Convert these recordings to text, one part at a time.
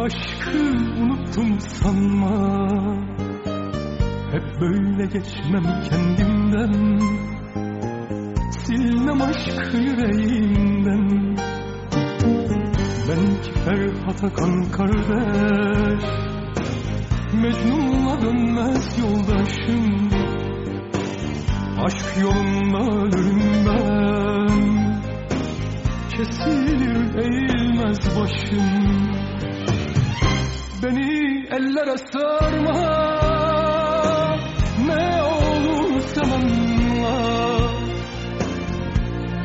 Aşkı unuttum sanma. Hep böyle geçmem kendimden. Silmem aşkı yüreğimden. Ben ki Ferhat Akan kardeş. Mecnun'la dönmez yoldaşım. Aşk yolunda ölürüm ben. Kesilir eğilmez başım Beni ellere sarma. Ne olur sen anla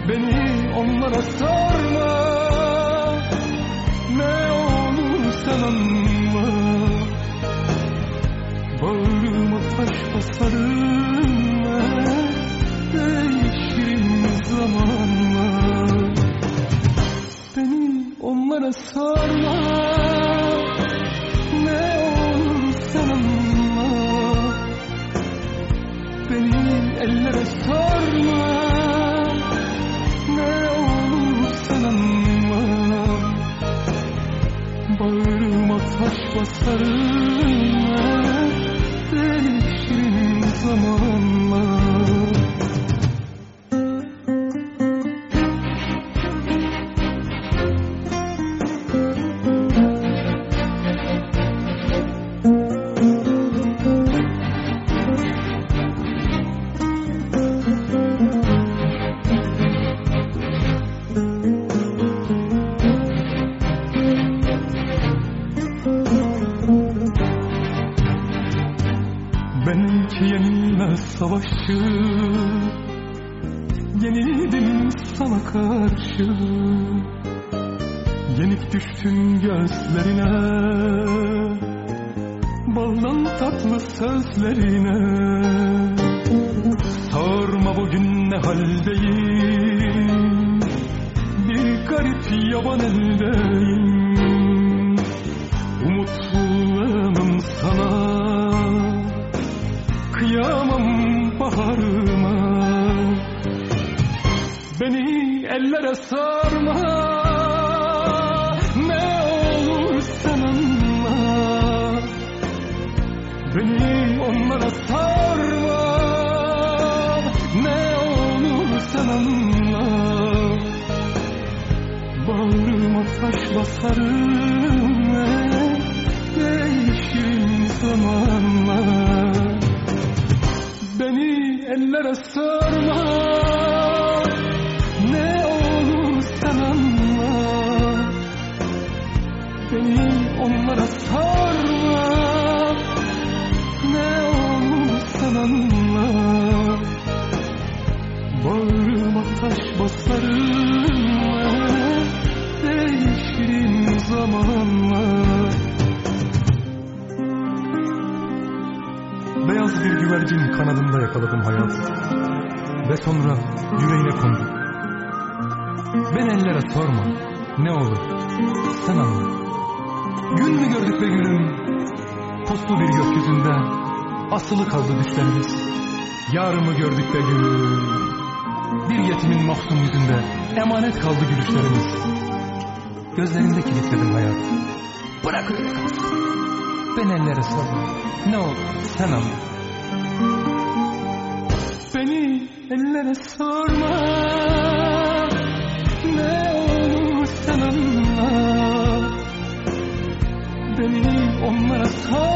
Beni onlara sarma. Ne olur sen anla Bağrıma taş basarım taş Benimki yenilmez savaşçı Yenildim sana karşı. Yenik düştüm gözlerine. Baldan tatlı sözlerine. Sorma bugün ne haldeyim. Bir garip yaban eldeyim Beni ellere sarma. Ne olur sen anla Beni onlara sarma. Ne olur sen anla Bağrıma taş basarım Değişirim zamanla. Beni ellere sarma güvercin kanadında yakaladım hayatı Ve sonra yüreğine kondum. Ben ellere sorma. Ne olur? Sen anla. Gün mü gördük be gülüm? Puslu bir gökyüzünde Asılı kaldı düşlerimiz. Yarımı gördük be gülüm. Bir yetimin mahzun yüzünde Emanet kaldı gülüşlerimiz. Gözlerinde kilitledim hayat. Bırak öyle kalsın. Ben ellere sorma. Ne olur? Sen anla ellere sorma Ne olur sen anla. Beni onlara sorma